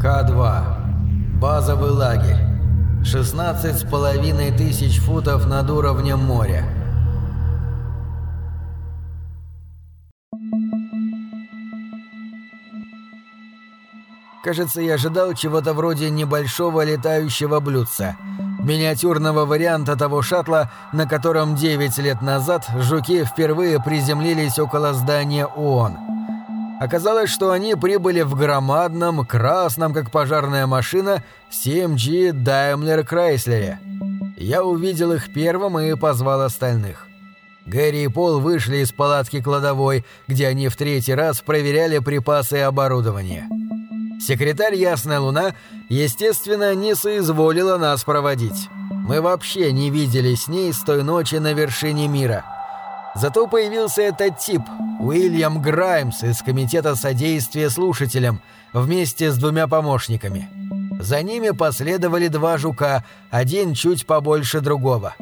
К-2. Базовый лагерь. 16 с половиной тысяч футов над уровнем моря. Кажется, я ожидал чего-то вроде небольшого летающего блюдца. Миниатюрного варианта того шаттла, на котором 9 лет назад жуки впервые приземлились около здания ООН. Оказалось, что они прибыли в громадном, красном, как пожарная машина, CMG Daimler Chrysler. Я увидел их первым и позвал остальных. Гэри и Пол вышли из палатки кладовой, где они в третий раз проверяли припасы и оборудование. Секретарь Ясная Луна, естественно, не соизволила нас проводить. Мы вообще не виделись с ней с той ночи на вершине мира. Зато появился этот тип, Уильям Граймс из Комитета содействия слушателям, вместе с двумя помощниками. За ними последовали два жука, один чуть побольше другого.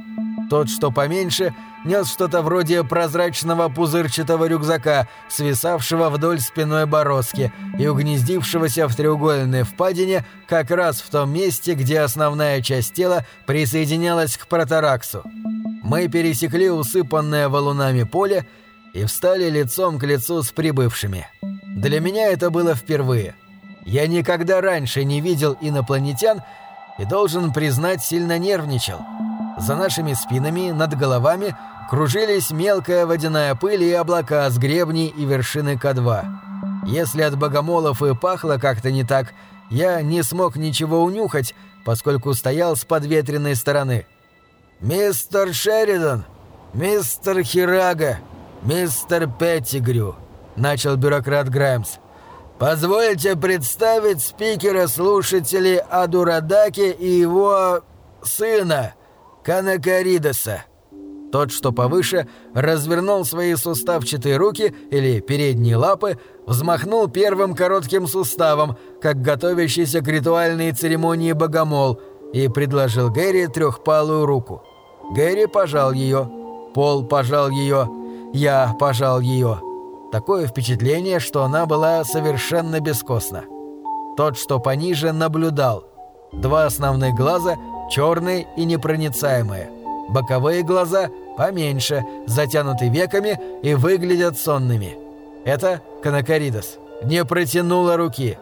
Тот, что поменьше, нес что-то вроде прозрачного пузырчатого рюкзака, свисавшего вдоль спиной бороздки и угнездившегося в треугольной впадине как раз в том месте, где основная часть тела присоединялась к протараксу. Мы пересекли усыпанное валунами поле и встали лицом к лицу с прибывшими. Для меня это было впервые. Я никогда раньше не видел инопланетян и, должен признать, сильно нервничал. За нашими спинами, над головами, кружились мелкая водяная пыль и облака с гребней и вершины К2. Если от богомолов и пахло как-то не так, я не смог ничего унюхать, поскольку стоял с подветренной стороны. «Мистер Шеридан! Мистер Хирага! Мистер Петтигрю!» — начал бюрократ Граймс. «Позвольте представить спикера слушателей Адурадаки и его... сына, Канакаридоса». Тот, что повыше, развернул свои суставчатые руки или передние лапы, взмахнул первым коротким суставом, как готовящийся к ритуальной церемонии богомол, и предложил Гэри трехпалую руку. Гэри пожал ее, Пол пожал ее, я пожал ее. Такое впечатление, что она была совершенно бескостна. Тот, что пониже, наблюдал. Два основных глаза – черные и непроницаемые – Боковые глаза поменьше, затянуты веками и выглядят сонными. Это Канакаридос. Не протянула руки.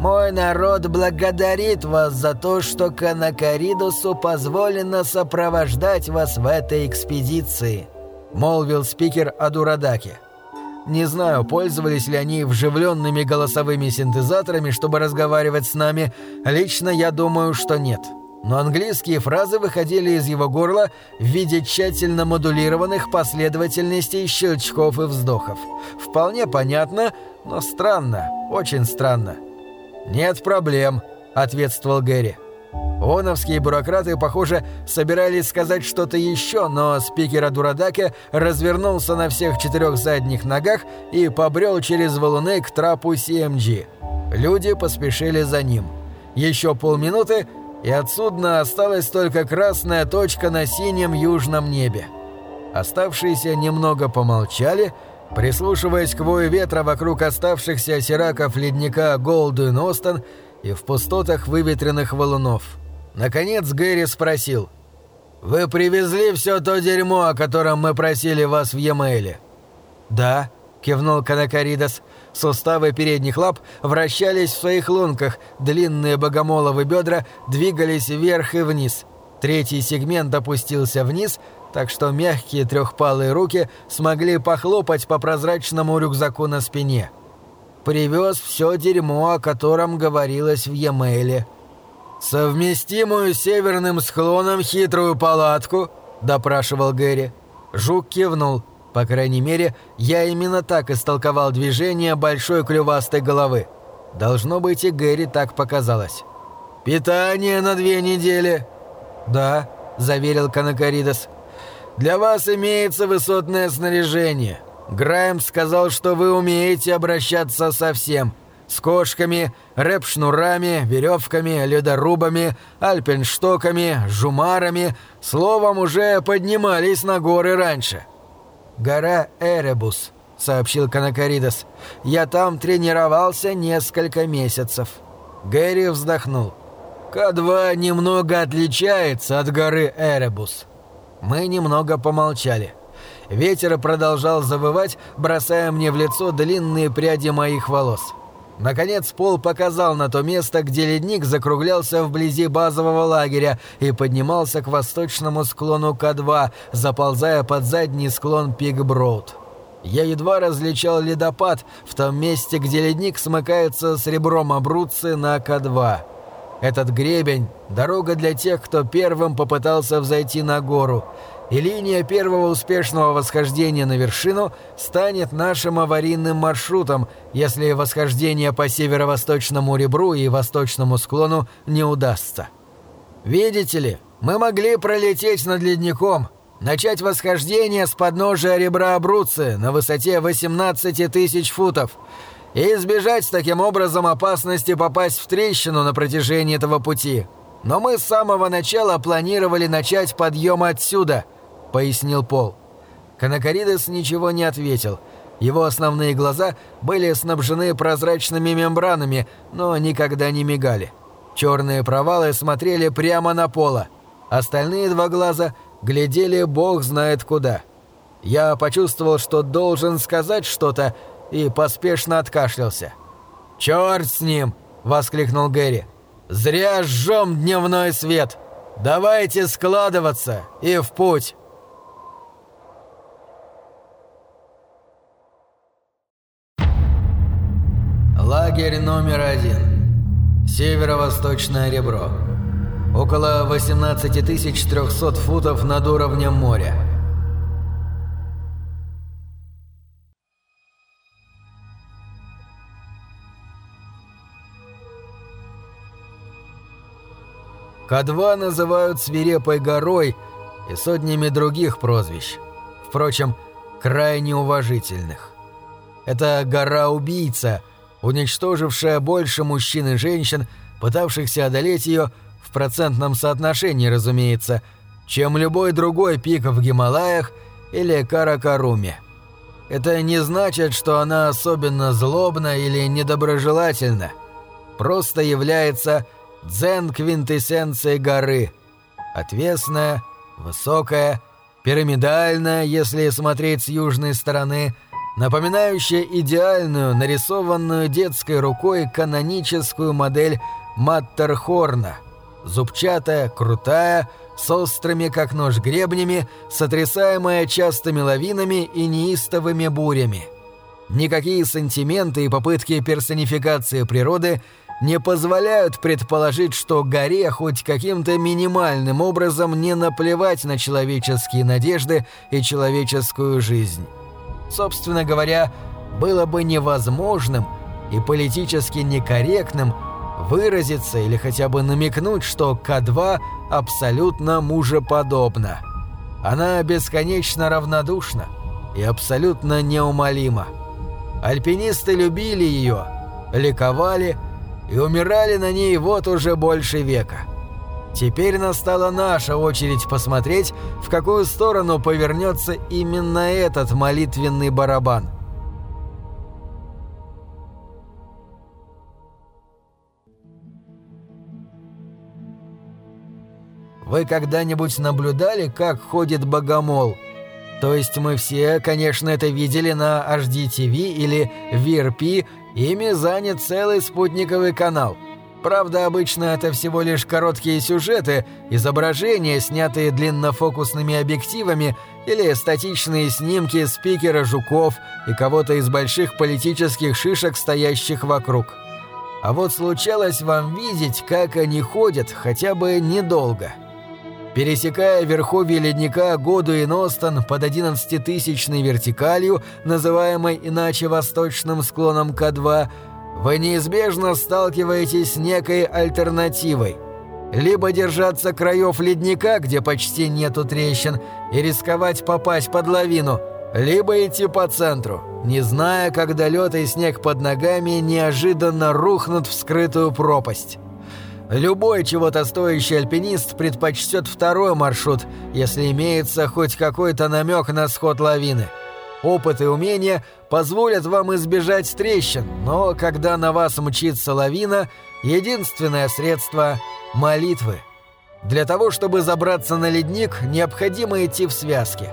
«Мой народ благодарит вас за то, что Канакаридосу позволено сопровождать вас в этой экспедиции», — молвил спикер о Дурадаке. Не знаю, пользовались ли они вживленными голосовыми синтезаторами, чтобы разговаривать с нами. Лично я думаю, что нет но английские фразы выходили из его горла в виде тщательно модулированных последовательностей щелчков и вздохов. Вполне понятно, но странно, очень странно. «Нет проблем», — ответствовал Гэри. Оновские бюрократы, похоже, собирались сказать что-то еще, но спикер Адурадаке развернулся на всех четырех задних ногах и побрел через валуны к трапу CMG. Люди поспешили за ним. Еще полминуты — и от судна осталась только красная точка на синем южном небе. Оставшиеся немного помолчали, прислушиваясь к вою ветра вокруг оставшихся осираков ледника Голдуин Остон и в пустотах выветренных валунов. Наконец Гэри спросил. «Вы привезли все то дерьмо, о котором мы просили вас в Емейле?» «Да», — кивнул Канакаридас. Суставы передних лап вращались в своих лунках, длинные богомоловые бедра двигались вверх и вниз. Третий сегмент опустился вниз, так что мягкие трехпалые руки смогли похлопать по прозрачному рюкзаку на спине. Привез все дерьмо, о котором говорилось в Емейле. «Совместимую с северным склоном хитрую палатку?» – допрашивал Гэри. Жук кивнул – по крайней мере, я именно так истолковал движение большой клювастой головы. Должно быть, и Гэри так показалось. «Питание на две недели?» «Да», — заверил Канакаридос. «Для вас имеется высотное снаряжение. Грайм сказал, что вы умеете обращаться со всем. С кошками, рэп-шнурами, веревками, ледорубами, альпенштоками, жумарами. Словом, уже поднимались на горы раньше». «Гора Эребус», — сообщил Канакаридос. «Я там тренировался несколько месяцев». Гэри вздохнул. К2 немного отличается от горы Эребус. Мы немного помолчали. Ветер продолжал завывать, бросая мне в лицо длинные пряди моих волос. Наконец Пол показал на то место, где ледник закруглялся вблизи базового лагеря и поднимался к восточному склону К2, заползая под задний склон Пик-Броуд. Я едва различал ледопад в том месте, где ледник смыкается с ребром Абруцци на К2. Этот гребень – дорога для тех, кто первым попытался взойти на гору, и линия первого успешного восхождения на вершину станет нашим аварийным маршрутом, если восхождение по северо-восточному ребру и восточному склону не удастся. Видите ли, мы могли пролететь над ледником, начать восхождение с подножия ребра Абруцци на высоте 18 тысяч футов – и избежать таким образом опасности попасть в трещину на протяжении этого пути. Но мы с самого начала планировали начать подъем отсюда», — пояснил Пол. Канакаридес ничего не ответил. Его основные глаза были снабжены прозрачными мембранами, но никогда не мигали. Черные провалы смотрели прямо на Пола. Остальные два глаза глядели бог знает куда. Я почувствовал, что должен сказать что-то, и поспешно откашлялся. «Чёрт с ним!» — воскликнул Гэри. «Зря жжём дневной свет! Давайте складываться и в путь!» Лагерь номер один. Северо-восточное ребро. Около 18300 футов над уровнем моря. К2 называют свирепой горой и сотнями других прозвищ, впрочем, крайне уважительных. Это гора-убийца, уничтожившая больше мужчин и женщин, пытавшихся одолеть ее в процентном соотношении, разумеется, чем любой другой пик в Гималаях или Каракаруме. Это не значит, что она особенно злобна или недоброжелательна. Просто является дзен-квинтэссенция горы. Отвесная, высокая, пирамидальная, если смотреть с южной стороны, напоминающая идеальную, нарисованную детской рукой каноническую модель Маттерхорна. Зубчатая, крутая, с острыми как нож гребнями, сотрясаемая частыми лавинами и неистовыми бурями. Никакие сантименты и попытки персонификации природы – не позволяют предположить, что горе хоть каким-то минимальным образом не наплевать на человеческие надежды и человеческую жизнь. Собственно говоря, было бы невозможным и политически некорректным выразиться или хотя бы намекнуть, что К2 абсолютно мужеподобна. Она бесконечно равнодушна и абсолютно неумолима. Альпинисты любили ее, ликовали и умирали на ней вот уже больше века. Теперь настала наша очередь посмотреть, в какую сторону повернется именно этот молитвенный барабан. Вы когда-нибудь наблюдали, как ходит богомол? То есть мы все, конечно, это видели на HDTV или VRP Ими занят целый спутниковый канал. Правда, обычно это всего лишь короткие сюжеты, изображения, снятые длиннофокусными объективами, или статичные снимки спикера жуков и кого-то из больших политических шишек, стоящих вокруг. А вот случалось вам видеть, как они ходят, хотя бы недолго. Пересекая верховье ледника Году и Ностон под 11-тысячной вертикалью, называемой иначе восточным склоном К2, вы неизбежно сталкиваетесь с некой альтернативой. Либо держаться краев ледника, где почти нету трещин, и рисковать попасть под лавину, либо идти по центру, не зная, когда лед и снег под ногами неожиданно рухнут в скрытую пропасть. Любой чего-то стоящий альпинист предпочтет второй маршрут, если имеется хоть какой-то намек на сход лавины. Опыт и умения позволят вам избежать трещин, но когда на вас мчится лавина, единственное средство — молитвы. Для того, чтобы забраться на ледник, необходимо идти в связке.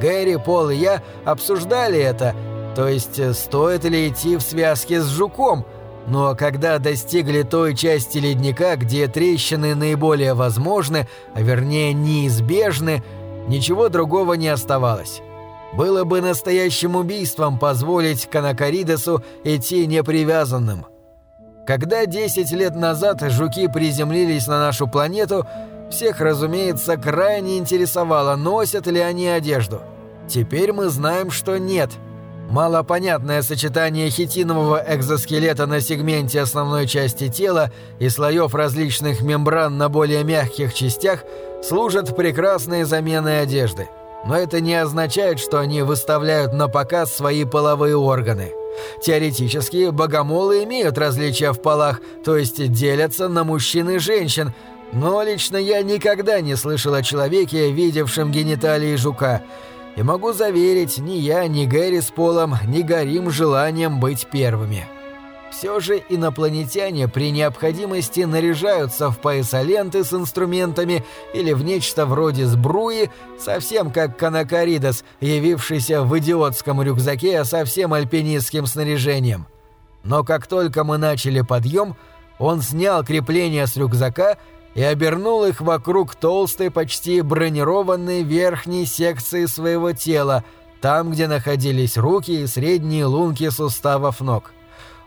Гэри, Пол и я обсуждали это, то есть стоит ли идти в связке с жуком, но когда достигли той части ледника, где трещины наиболее возможны, а вернее неизбежны, ничего другого не оставалось. Было бы настоящим убийством позволить Канакаридесу идти непривязанным. Когда 10 лет назад жуки приземлились на нашу планету, всех, разумеется, крайне интересовало, носят ли они одежду. Теперь мы знаем, что нет. Малопонятное сочетание хитинового экзоскелета на сегменте основной части тела и слоев различных мембран на более мягких частях служат прекрасной заменой одежды но это не означает, что они выставляют на показ свои половые органы. Теоретически, богомолы имеют различия в полах, то есть делятся на мужчин и женщин, но лично я никогда не слышал о человеке, видевшем гениталии жука. И могу заверить, ни я, ни Гэри с Полом не горим желанием быть первыми. Все же инопланетяне при необходимости наряжаются в поясоленты с инструментами или в нечто вроде сбруи, совсем как Канакаридос, явившийся в идиотском рюкзаке со всем альпинистским снаряжением. Но как только мы начали подъем, он снял крепление с рюкзака и обернул их вокруг толстой, почти бронированной верхней секции своего тела, там, где находились руки и средние лунки суставов ног.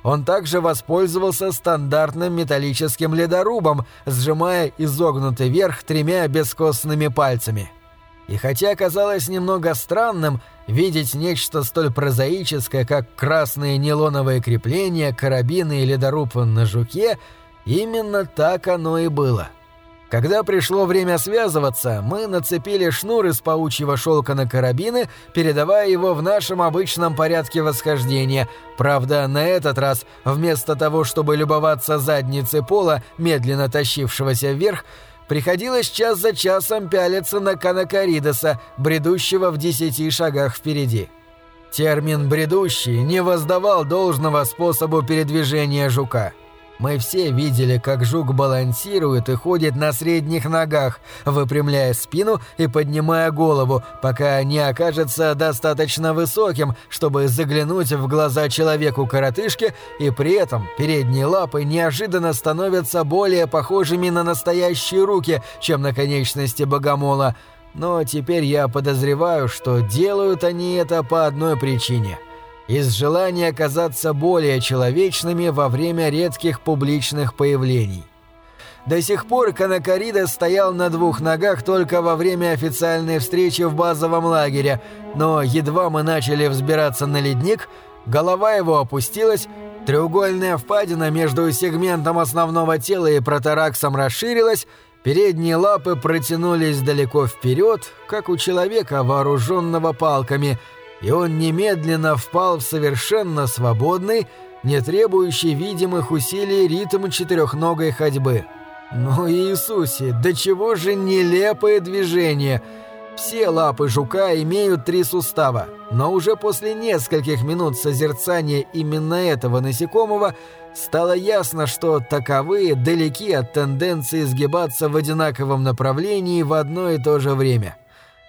Он также воспользовался стандартным металлическим ледорубом, сжимая изогнутый верх тремя бескостными пальцами. И хотя казалось немного странным видеть нечто столь прозаическое, как красные нейлоновые крепления, карабины и ледоруб на жуке, именно так оно и было — когда пришло время связываться, мы нацепили шнур из паучьего шелка на карабины, передавая его в нашем обычном порядке восхождения. Правда, на этот раз, вместо того, чтобы любоваться задницей пола, медленно тащившегося вверх, приходилось час за часом пялиться на Канакаридоса, бредущего в десяти шагах впереди. Термин «бредущий» не воздавал должного способу передвижения жука – мы все видели, как жук балансирует и ходит на средних ногах, выпрямляя спину и поднимая голову, пока не окажется достаточно высоким, чтобы заглянуть в глаза человеку-коротышке, и при этом передние лапы неожиданно становятся более похожими на настоящие руки, чем на конечности богомола. Но теперь я подозреваю, что делают они это по одной причине – из желания казаться более человечными во время редких публичных появлений. До сих пор Канакарида стоял на двух ногах только во время официальной встречи в базовом лагере, но едва мы начали взбираться на ледник, голова его опустилась, треугольная впадина между сегментом основного тела и протараксом расширилась, передние лапы протянулись далеко вперед, как у человека, вооруженного палками – и он немедленно впал в совершенно свободный, не требующий видимых усилий ритм четырехногой ходьбы. Ну Иисусе, до чего же нелепое движение! Все лапы жука имеют три сустава, но уже после нескольких минут созерцания именно этого насекомого стало ясно, что таковые далеки от тенденции сгибаться в одинаковом направлении в одно и то же время.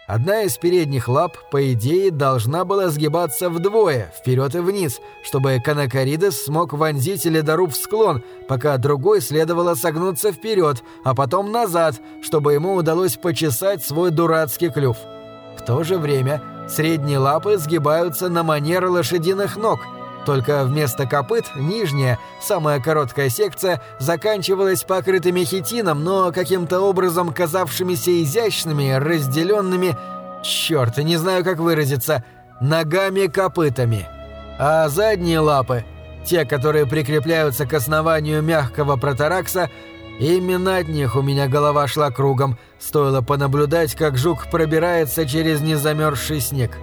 Одна из передних лап, по идее, должна была сгибаться вдвое, вперед и вниз, чтобы Канакаридес смог вонзить ледоруб в склон, пока другой следовало согнуться вперед, а потом назад, чтобы ему удалось почесать свой дурацкий клюв. В то же время средние лапы сгибаются на манер лошадиных ног – только вместо копыт нижняя, самая короткая секция, заканчивалась покрытыми хитином, но каким-то образом казавшимися изящными, разделенными, черт, не знаю как выразиться, ногами-копытами. А задние лапы, те, которые прикрепляются к основанию мягкого протаракса, именно от них у меня голова шла кругом, стоило понаблюдать, как жук пробирается через незамерзший снег.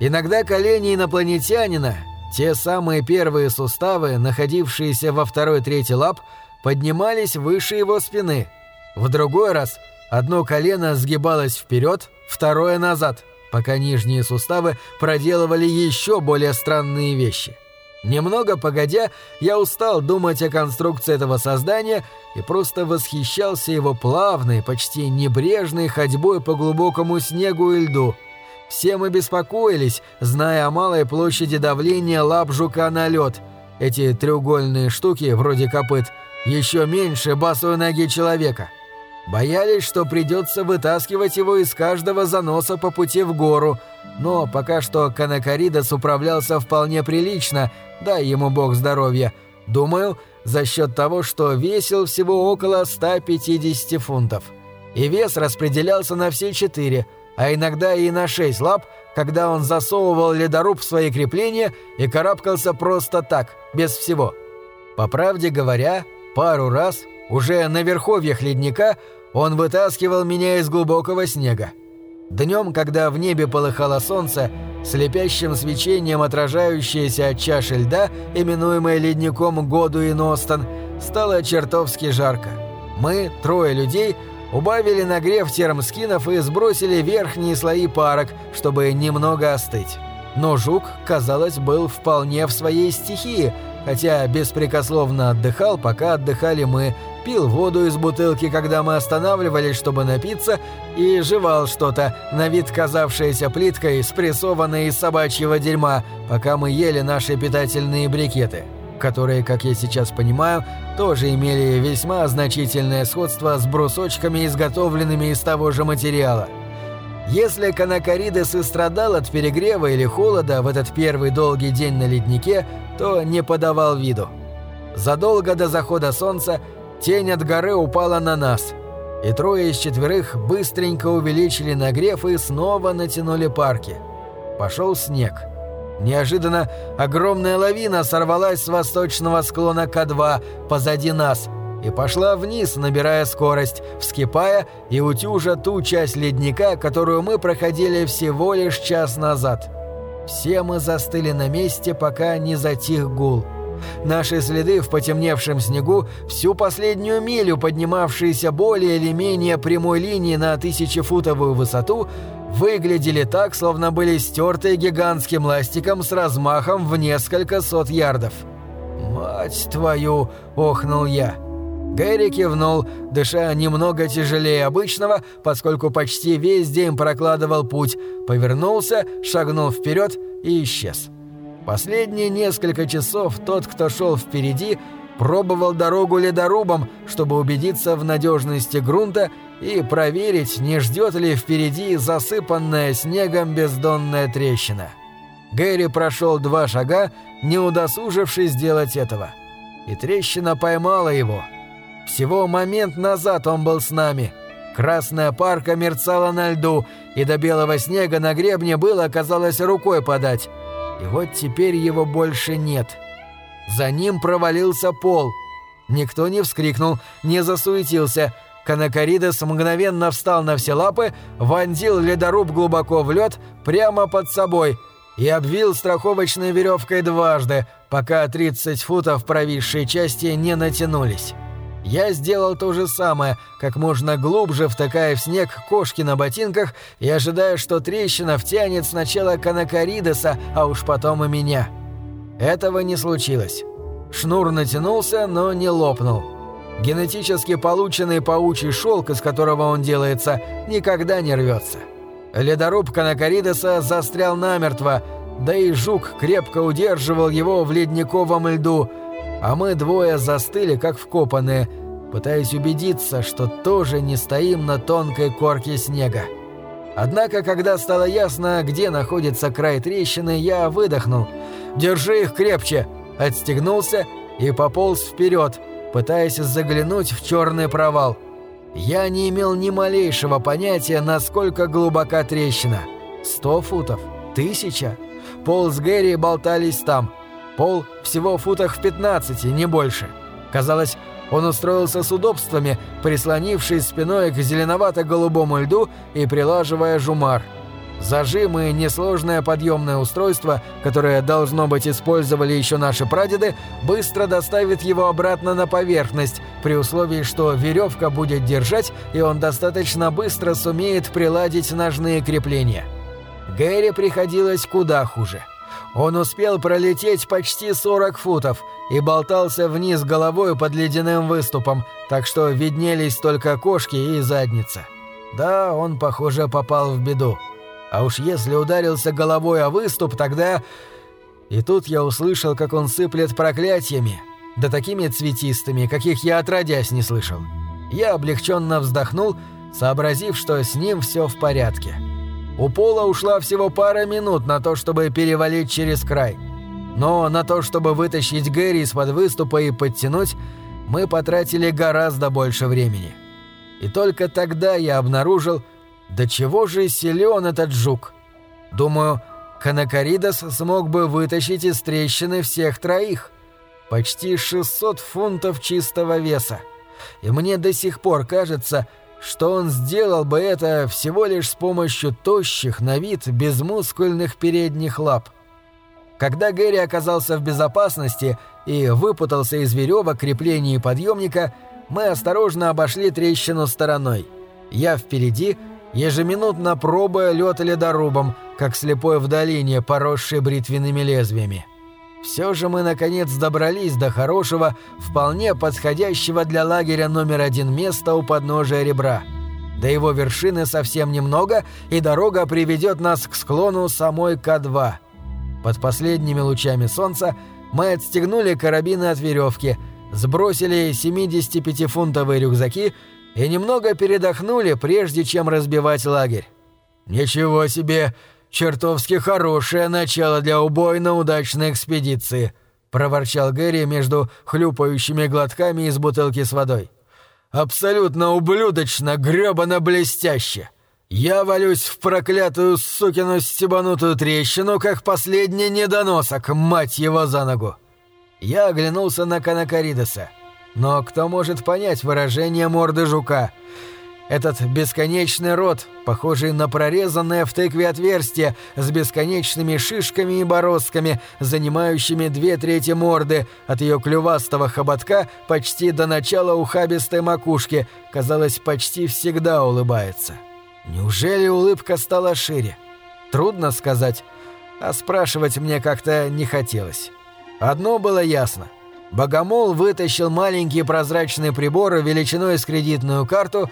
Иногда колени инопланетянина те самые первые суставы, находившиеся во второй трети лап, поднимались выше его спины. В другой раз одно колено сгибалось вперед, второе назад, пока нижние суставы проделывали еще более странные вещи. Немного погодя, я устал думать о конструкции этого создания и просто восхищался его плавной, почти небрежной ходьбой по глубокому снегу и льду. Все мы беспокоились, зная о малой площади давления лап жука на лед. Эти треугольные штуки, вроде копыт, еще меньше босой ноги человека. Боялись, что придется вытаскивать его из каждого заноса по пути в гору, но пока что Канакаридас управлялся вполне прилично, дай ему бог здоровья. Думаю, за счет того, что весил всего около 150 фунтов. И вес распределялся на все четыре, а иногда и на шесть лап, когда он засовывал ледоруб в свои крепления и карабкался просто так, без всего. По правде говоря, пару раз, уже на верховьях ледника, он вытаскивал меня из глубокого снега. Днем, когда в небе полыхало солнце, слепящим свечением отражающееся от чаши льда, именуемой ледником Году и Ностон, стало чертовски жарко. Мы, трое людей, убавили нагрев термскинов и сбросили верхние слои парок, чтобы немного остыть. Но жук, казалось, был вполне в своей стихии, хотя беспрекословно отдыхал, пока отдыхали мы, пил воду из бутылки, когда мы останавливались, чтобы напиться, и жевал что-то, на вид казавшееся плиткой, спрессованной из собачьего дерьма, пока мы ели наши питательные брикеты, которые, как я сейчас понимаю, тоже имели весьма значительное сходство с брусочками, изготовленными из того же материала. Если Канакаридес и страдал от перегрева или холода в этот первый долгий день на леднике, то не подавал виду. Задолго до захода солнца Тень от горы упала на нас, и трое из четверых быстренько увеличили нагрев и снова натянули парки. Пошел снег. Неожиданно огромная лавина сорвалась с восточного склона К2 позади нас и пошла вниз, набирая скорость, вскипая и утюжа ту часть ледника, которую мы проходили всего лишь час назад. Все мы застыли на месте, пока не затих гул. Наши следы в потемневшем снегу, всю последнюю милю поднимавшиеся более или менее прямой линии на тысячефутовую высоту, выглядели так, словно были стерты гигантским ластиком с размахом в несколько сот ярдов. «Мать твою!» – охнул я. Гэри кивнул, дыша немного тяжелее обычного, поскольку почти весь день прокладывал путь, повернулся, шагнул вперед и исчез. Последние несколько часов тот, кто шел впереди, пробовал дорогу ледорубом, чтобы убедиться в надежности грунта и проверить, не ждет ли впереди засыпанная снегом бездонная трещина. Гэри прошел два шага, не удосужившись сделать этого. И трещина поймала его. Всего момент назад он был с нами. Красная парка мерцала на льду, и до белого снега на гребне было, казалось, рукой подать. И вот теперь его больше нет. За ним провалился пол. Никто не вскрикнул, не засуетился. Канакаридес мгновенно встал на все лапы, вонзил ледоруб глубоко в лед прямо под собой и обвил страховочной веревкой дважды, пока 30 футов провисшей части не натянулись. Я сделал то же самое, как можно глубже втыкая в снег кошки на ботинках и ожидая, что трещина втянет сначала Канакаридеса, а уж потом и меня. Этого не случилось. Шнур натянулся, но не лопнул. Генетически полученный паучий шелк, из которого он делается, никогда не рвется. Ледоруб Канакаридеса застрял намертво, да и жук крепко удерживал его в ледниковом льду – а мы двое застыли, как вкопанные, пытаясь убедиться, что тоже не стоим на тонкой корке снега. Однако, когда стало ясно, где находится край трещины, я выдохнул. «Держи их крепче!» Отстегнулся и пополз вперед, пытаясь заглянуть в черный провал. Я не имел ни малейшего понятия, насколько глубока трещина. Сто футов? Тысяча? Пол с Гэри болтались там – Пол всего в футах в 15, не больше. Казалось, он устроился с удобствами, прислонившись спиной к зеленовато-голубому льду и прилаживая жумар. Зажим и несложное подъемное устройство, которое, должно быть, использовали еще наши прадеды, быстро доставит его обратно на поверхность, при условии, что веревка будет держать, и он достаточно быстро сумеет приладить ножные крепления. Гэри приходилось куда хуже – Он успел пролететь почти 40 футов и болтался вниз головой под ледяным выступом, так что виднелись только кошки и задница. Да, он, похоже, попал в беду. А уж если ударился головой о выступ, тогда... И тут я услышал, как он сыплет проклятиями, да такими цветистыми, каких я отродясь не слышал. Я облегченно вздохнул, сообразив, что с ним все в порядке. У Пола ушла всего пара минут на то, чтобы перевалить через край. Но на то, чтобы вытащить Гэри из-под выступа и подтянуть, мы потратили гораздо больше времени. И только тогда я обнаружил, до чего же силен этот жук. Думаю, Канакаридас смог бы вытащить из трещины всех троих. Почти 600 фунтов чистого веса. И мне до сих пор кажется, что он сделал бы это всего лишь с помощью тощих, на вид, безмускульных передних лап. Когда Гэри оказался в безопасности и выпутался из веревок креплений подъемника, мы осторожно обошли трещину стороной. Я впереди, ежеминутно пробуя лед ледорубом, как слепой в долине, поросшей бритвенными лезвиями. Все же мы наконец добрались до хорошего, вполне подходящего для лагеря номер один места у подножия ребра. До его вершины совсем немного, и дорога приведет нас к склону самой К2. Под последними лучами солнца мы отстегнули карабины от веревки, сбросили 75-фунтовые рюкзаки и немного передохнули, прежде чем разбивать лагерь. «Ничего себе! Чертовски хорошее начало для убойно-удачной экспедиции», — проворчал Гэри между хлюпающими глотками из бутылки с водой. «Абсолютно ублюдочно, грёбано блестяще. Я валюсь в проклятую сукину стебанутую трещину, как последний недоносок, мать его за ногу». Я оглянулся на Канакаридеса. Но кто может понять выражение морды жука — этот бесконечный рот, похожий на прорезанное в тыкве отверстие с бесконечными шишками и бороздками, занимающими две трети морды от ее клювастого хоботка почти до начала ухабистой макушки, казалось, почти всегда улыбается. Неужели улыбка стала шире? Трудно сказать, а спрашивать мне как-то не хотелось. Одно было ясно. Богомол вытащил маленькие прозрачные приборы величиной с кредитную карту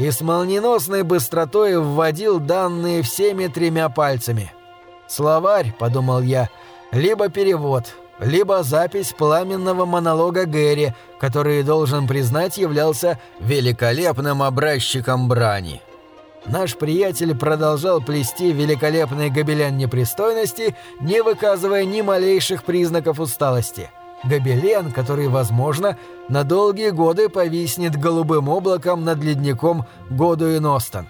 и с молниеносной быстротой вводил данные всеми тремя пальцами. «Словарь», — подумал я, — «либо перевод, либо запись пламенного монолога Гэри, который, должен признать, являлся великолепным образчиком брани». Наш приятель продолжал плести великолепный гобелян непристойности, не выказывая ни малейших признаков усталости — Гобелен, который, возможно, на долгие годы повиснет голубым облаком над ледником Году и Ностон.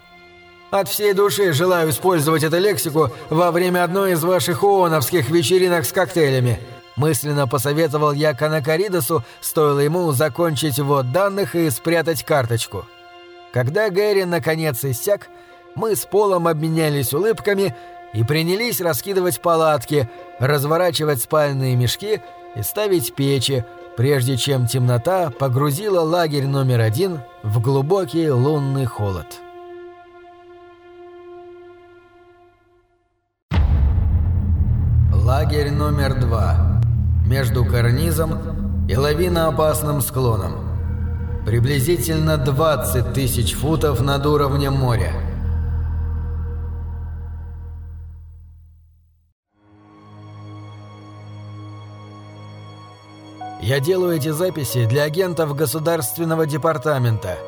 От всей души желаю использовать эту лексику во время одной из ваших ооновских вечеринок с коктейлями. Мысленно посоветовал я Канакаридосу, стоило ему закончить ввод данных и спрятать карточку. Когда Гэри наконец иссяк, мы с Полом обменялись улыбками и принялись раскидывать палатки, разворачивать спальные мешки – и ставить печи, прежде чем темнота погрузила лагерь номер один в глубокий лунный холод. Лагерь номер два. Между карнизом и лавиноопасным склоном. Приблизительно 20 тысяч футов над уровнем моря. Я делаю эти записи для агентов Государственного департамента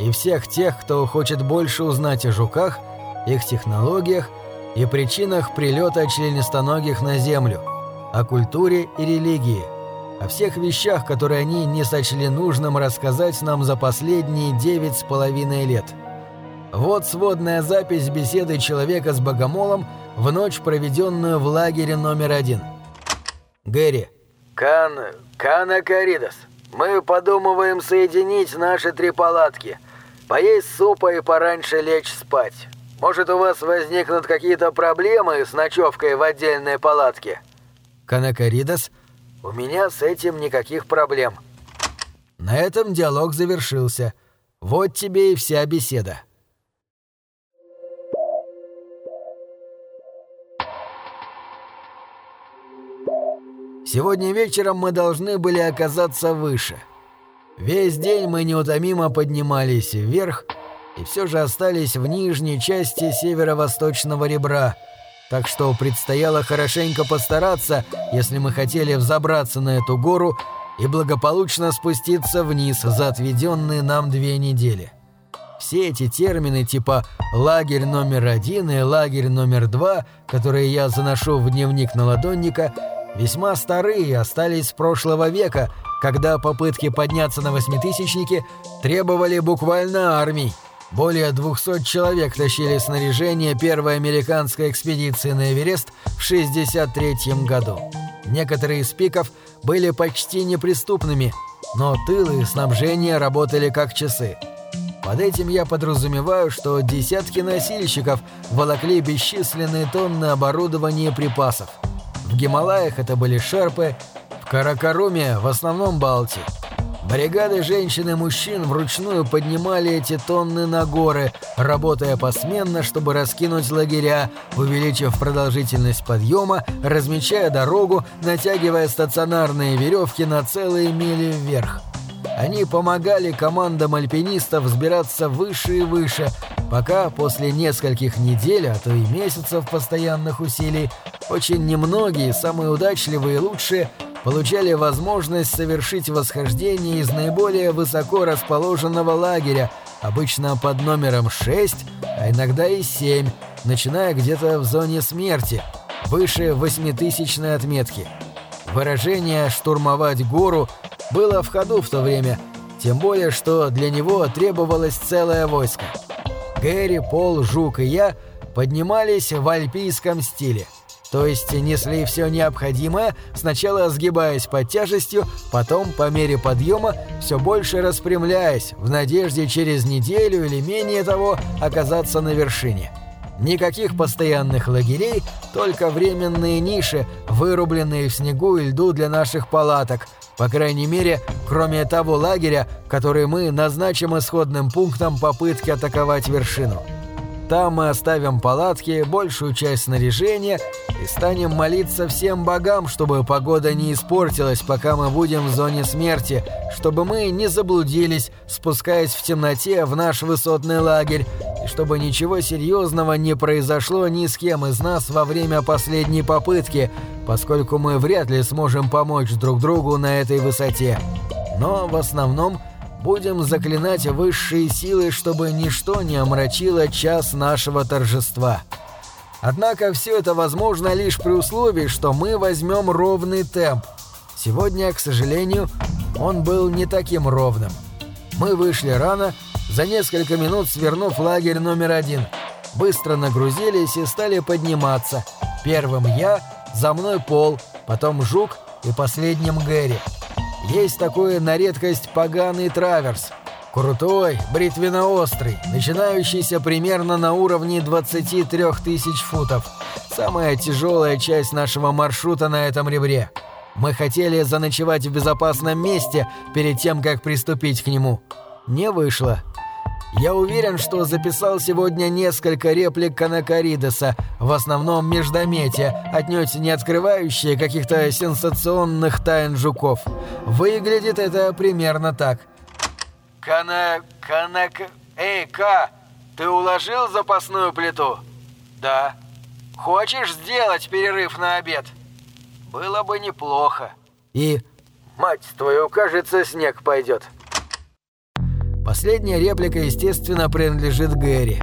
и всех тех, кто хочет больше узнать о жуках, их технологиях и причинах прилета членистоногих на Землю, о культуре и религии, о всех вещах, которые они не сочли нужным рассказать нам за последние девять с половиной лет. Вот сводная запись беседы человека с богомолом в ночь, проведенную в лагере номер один. Гэри. Кан... Кана Каридос, мы подумываем соединить наши три палатки. Поесть супа и пораньше лечь спать. Может, у вас возникнут какие-то проблемы с ночевкой в отдельной палатке?» «Канакаридос?» «У меня с этим никаких проблем». На этом диалог завершился. Вот тебе и вся беседа. Сегодня вечером мы должны были оказаться выше. Весь день мы неутомимо поднимались вверх и все же остались в нижней части северо-восточного ребра, так что предстояло хорошенько постараться, если мы хотели взобраться на эту гору и благополучно спуститься вниз за отведенные нам две недели. Все эти термины типа «лагерь номер один» и «лагерь номер два», которые я заношу в дневник на ладонника, весьма старые остались с прошлого века, когда попытки подняться на восьмитысячники требовали буквально армий. Более 200 человек тащили снаряжение первой американской экспедиции на Эверест в 63 году. Некоторые из пиков были почти неприступными, но тылы и снабжение работали как часы. Под этим я подразумеваю, что десятки носильщиков волокли бесчисленные тонны оборудования и припасов. В Гималаях это были шерпы, в Каракаруме в основном Балти. Бригады женщин и мужчин вручную поднимали эти тонны на горы, работая посменно, чтобы раскинуть лагеря, увеличив продолжительность подъема, размечая дорогу, натягивая стационарные веревки на целые мили вверх. Они помогали командам альпинистов взбираться выше и выше, пока после нескольких недель, а то и месяцев постоянных усилий, очень немногие, самые удачливые и лучшие, получали возможность совершить восхождение из наиболее высоко расположенного лагеря, обычно под номером 6, а иногда и 7, начиная где-то в зоне смерти, выше восьмитысячной отметки. Выражение «штурмовать гору» было в ходу в то время, тем более, что для него требовалось целое войско. Гэри, Пол, Жук и я поднимались в альпийском стиле – то есть несли все необходимое, сначала сгибаясь под тяжестью, потом, по мере подъема, все больше распрямляясь, в надежде через неделю или менее того оказаться на вершине. Никаких постоянных лагерей, только временные ниши, вырубленные в снегу и льду для наших палаток, по крайней мере, кроме того лагеря, который мы назначим исходным пунктом попытки атаковать вершину. Там мы оставим палатки, большую часть снаряжения и станем молиться всем богам, чтобы погода не испортилась, пока мы будем в зоне смерти, чтобы мы не заблудились, спускаясь в темноте в наш высотный лагерь, и чтобы ничего серьезного не произошло ни с кем из нас во время последней попытки, поскольку мы вряд ли сможем помочь друг другу на этой высоте. Но в основном будем заклинать высшие силы, чтобы ничто не омрачило час нашего торжества. Однако все это возможно лишь при условии, что мы возьмем ровный темп. Сегодня, к сожалению, он был не таким ровным. Мы вышли рано, за несколько минут свернув лагерь номер один. Быстро нагрузились и стали подниматься. Первым я, за мной Пол, потом Жук и последним Гэри. Есть такой на редкость поганый траверс. Крутой, бритвенно-острый, начинающийся примерно на уровне 23 тысяч футов. Самая тяжелая часть нашего маршрута на этом ребре. Мы хотели заночевать в безопасном месте перед тем, как приступить к нему. Не вышло. Я уверен, что записал сегодня несколько реплик Канакаридеса, в основном междометия, отнюдь не открывающие каких-то сенсационных тайн жуков. Выглядит это примерно так. «Кана... Канак... Эй, Ка, ты уложил запасную плиту?» «Да». «Хочешь сделать перерыв на обед?» «Было бы неплохо». «И...» «Мать твою, кажется, снег пойдет». Последняя реплика, естественно, принадлежит Гэри.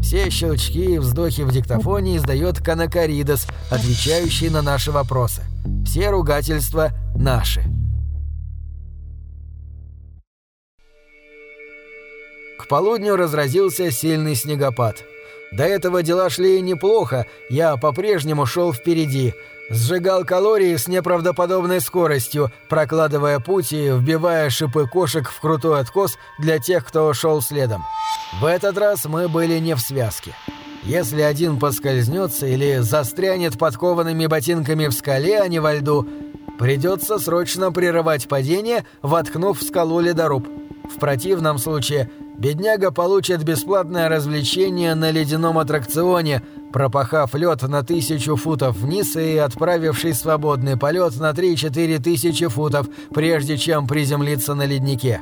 Все щелчки и вздохи в диктофоне издает Канакаридос, отвечающий на наши вопросы. Все ругательства наши. К полудню разразился сильный снегопад. До этого дела шли неплохо, я по-прежнему шел впереди, Сжигал калории с неправдоподобной скоростью, прокладывая путь и вбивая шипы кошек в крутой откос для тех, кто шел следом. В этот раз мы были не в связке. Если один поскользнется или застрянет подкованными ботинками в скале, а не во льду, придется срочно прерывать падение, воткнув в скалу ледоруб. В противном случае Бедняга получит бесплатное развлечение на ледяном аттракционе, пропахав лед на тысячу футов вниз и отправивший свободный полет на 3-4 тысячи футов, прежде чем приземлиться на леднике.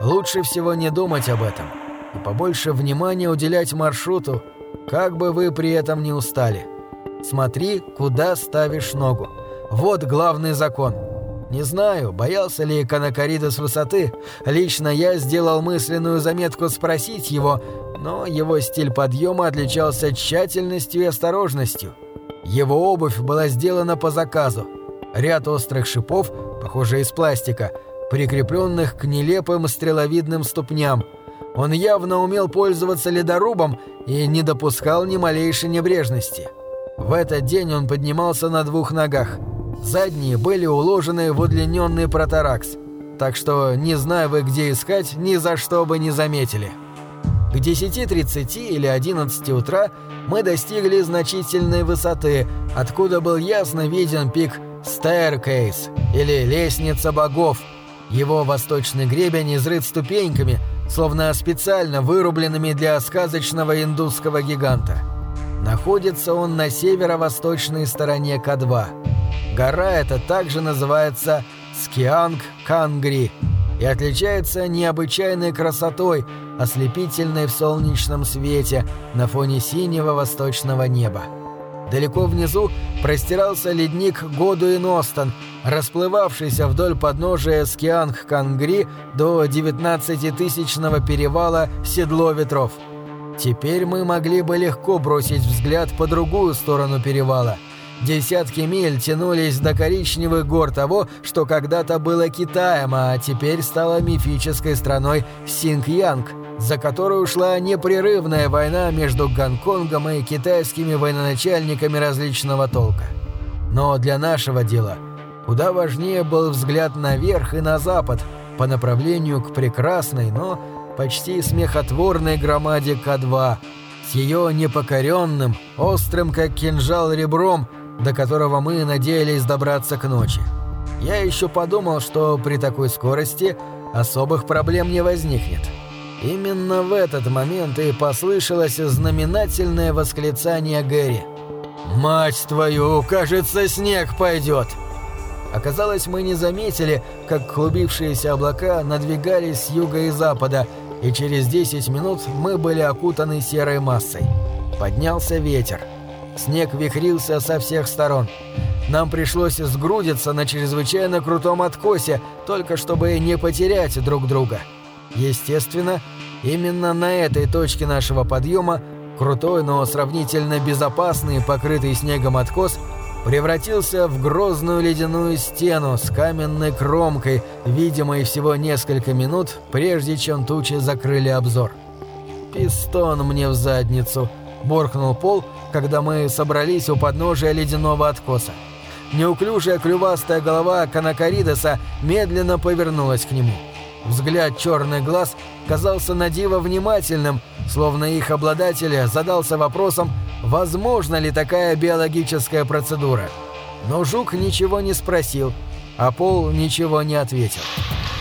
Лучше всего не думать об этом и побольше внимания уделять маршруту, как бы вы при этом не устали. Смотри, куда ставишь ногу. Вот главный закон. Не знаю, боялся ли Канакарида с высоты. Лично я сделал мысленную заметку спросить его, но его стиль подъема отличался тщательностью и осторожностью. Его обувь была сделана по заказу. Ряд острых шипов, похоже из пластика, прикрепленных к нелепым стреловидным ступням. Он явно умел пользоваться ледорубом и не допускал ни малейшей небрежности. В этот день он поднимался на двух ногах. Задние были уложены в удлиненный протаракс, так что, не зная вы где искать, ни за что бы не заметили. К 10.30 или 11 утра мы достигли значительной высоты, откуда был ясно виден пик Staircase или Лестница богов. Его восточный гребень изрыт ступеньками, словно специально вырубленными для сказочного индусского гиганта. Находится он на северо-восточной стороне К2. Гора эта также называется Скианг-Кангри и отличается необычайной красотой, ослепительной в солнечном свете на фоне синего восточного неба. Далеко внизу простирался ледник Годуин-Остон, расплывавшийся вдоль подножия Скианг-Кангри до 19-тысячного перевала Седло Ветров. Теперь мы могли бы легко бросить взгляд по другую сторону перевала. Десятки миль тянулись до коричневых гор того, что когда-то было Китаем, а теперь стало мифической страной Синг-Янг, за которую шла непрерывная война между Гонконгом и китайскими военачальниками различного толка. Но для нашего дела куда важнее был взгляд наверх и на запад, по направлению к прекрасной, но почти смехотворной громаде К2, с ее непокоренным, острым как кинжал ребром, до которого мы надеялись добраться к ночи. Я еще подумал, что при такой скорости особых проблем не возникнет. Именно в этот момент и послышалось знаменательное восклицание Гэри. «Мать твою, кажется, снег пойдет!» Оказалось, мы не заметили, как клубившиеся облака надвигались с юга и запада, и через 10 минут мы были окутаны серой массой. Поднялся ветер. Снег вихрился со всех сторон. Нам пришлось сгрудиться на чрезвычайно крутом откосе, только чтобы не потерять друг друга. Естественно, именно на этой точке нашего подъема крутой, но сравнительно безопасный, покрытый снегом откос – превратился в грозную ледяную стену с каменной кромкой, видимой всего несколько минут, прежде чем тучи закрыли обзор. «Пистон мне в задницу!» – боркнул Пол, когда мы собрались у подножия ледяного откоса. Неуклюжая клювастая голова Канакаридеса медленно повернулась к нему. Взгляд черных глаз казался надиво внимательным, словно их обладатель задался вопросом, возможно ли такая биологическая процедура. Но Жук ничего не спросил, а Пол ничего не ответил.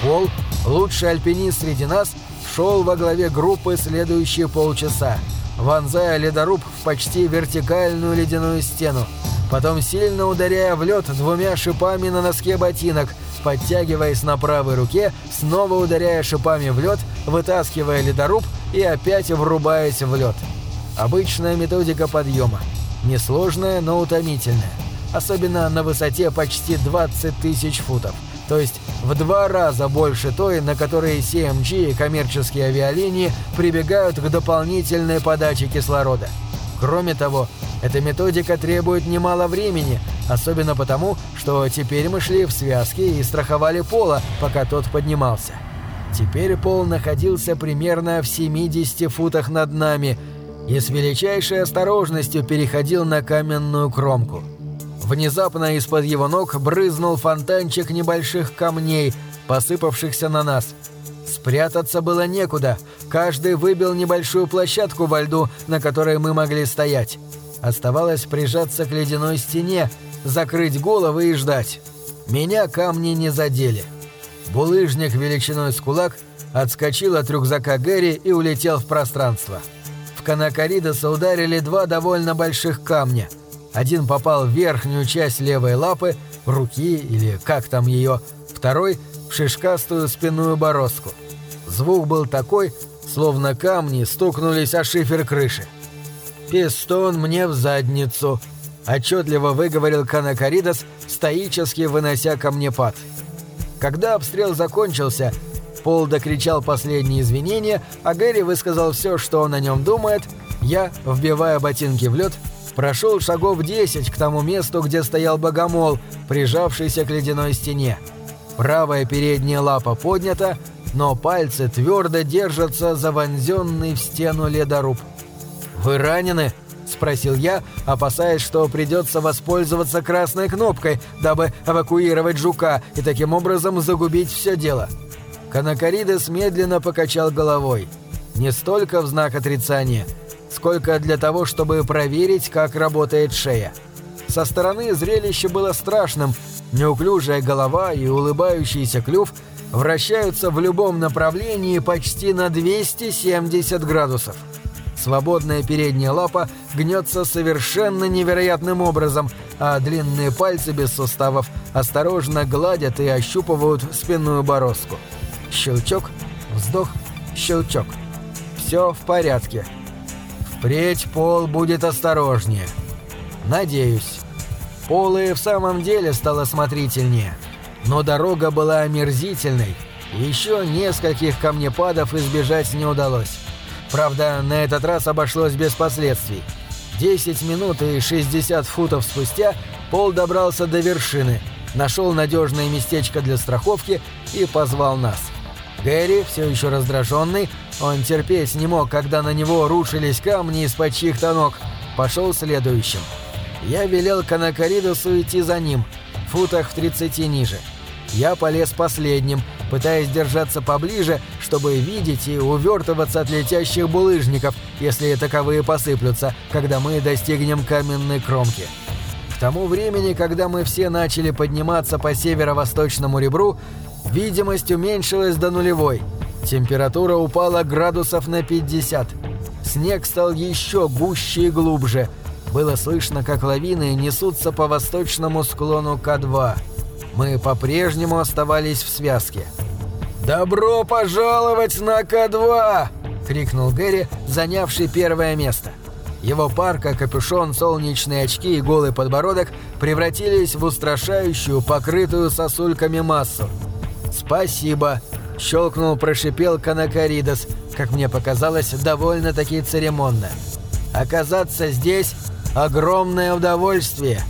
Пол, лучший альпинист среди нас, шел во главе группы следующие полчаса, вонзая ледоруб в почти вертикальную ледяную стену, потом сильно ударяя в лед двумя шипами на носке ботинок, подтягиваясь на правой руке, снова ударяя шипами в лед, вытаскивая ледоруб и опять врубаясь в лед. Обычная методика подъема. Несложная, но утомительная. Особенно на высоте почти 20 тысяч футов. То есть в два раза больше той, на которой CMG и коммерческие авиалинии прибегают к дополнительной подаче кислорода. Кроме того, эта методика требует немало времени, особенно потому, что теперь мы шли в связке и страховали пола, пока тот поднимался. Теперь пол находился примерно в 70 футах над нами – и с величайшей осторожностью переходил на каменную кромку. Внезапно из-под его ног брызнул фонтанчик небольших камней, посыпавшихся на нас. Спрятаться было некуда, каждый выбил небольшую площадку во льду, на которой мы могли стоять. Оставалось прижаться к ледяной стене, закрыть головы и ждать. Меня камни не задели. Булыжник величиной с кулак отскочил от рюкзака Гэри и улетел в пространство. В Канакаридоса ударили два довольно больших камня. Один попал в верхнюю часть левой лапы, руки или как там ее, второй – в шишкастую спинную бороздку. Звук был такой, словно камни стукнулись о шифер крыши. «Пистон мне в задницу», – отчетливо выговорил Канакаридос, стоически вынося камнепад. Когда обстрел закончился, Пол докричал последние извинения, а Гэри высказал все, что он о нем думает. Я, вбивая ботинки в лед, прошел шагов 10 к тому месту, где стоял богомол, прижавшийся к ледяной стене. Правая передняя лапа поднята, но пальцы твердо держатся за вонзенный в стену ледоруб. «Вы ранены?» – спросил я, опасаясь, что придется воспользоваться красной кнопкой, дабы эвакуировать жука и таким образом загубить все дело. Канакаридес медленно покачал головой. Не столько в знак отрицания, сколько для того, чтобы проверить, как работает шея. Со стороны зрелище было страшным, неуклюжая голова и улыбающийся клюв вращаются в любом направлении почти на 270 градусов. Свободная передняя лапа гнется совершенно невероятным образом, а длинные пальцы без суставов осторожно гладят и ощупывают спинную бороздку. Щелчок, вздох, щелчок. Все в порядке. Впредь пол будет осторожнее. Надеюсь. Полы в самом деле стало смотрительнее. Но дорога была омерзительной, и еще нескольких камнепадов избежать не удалось. Правда, на этот раз обошлось без последствий. 10 минут и 60 футов спустя Пол добрался до вершины, нашел надежное местечко для страховки и позвал нас. Гэри, все еще раздраженный, он терпеть не мог, когда на него рушились камни из-под чьих-то ног, пошел следующим. Я велел Канакаридусу идти за ним, в футах в 30 ниже. Я полез последним, пытаясь держаться поближе, чтобы видеть и увертываться от летящих булыжников, если таковые посыплются, когда мы достигнем каменной кромки. К тому времени, когда мы все начали подниматься по северо-восточному ребру, видимость уменьшилась до нулевой. Температура упала градусов на 50. Снег стал еще гуще и глубже. Было слышно, как лавины несутся по восточному склону К2. Мы по-прежнему оставались в связке. «Добро пожаловать на К2!» — крикнул Гэри, занявший первое место. Его парка, капюшон, солнечные очки и голый подбородок превратились в устрашающую, покрытую сосульками массу. «Спасибо!» — щелкнул, прошипел Канакаридос, как мне показалось, довольно-таки церемонно. «Оказаться здесь — огромное удовольствие!»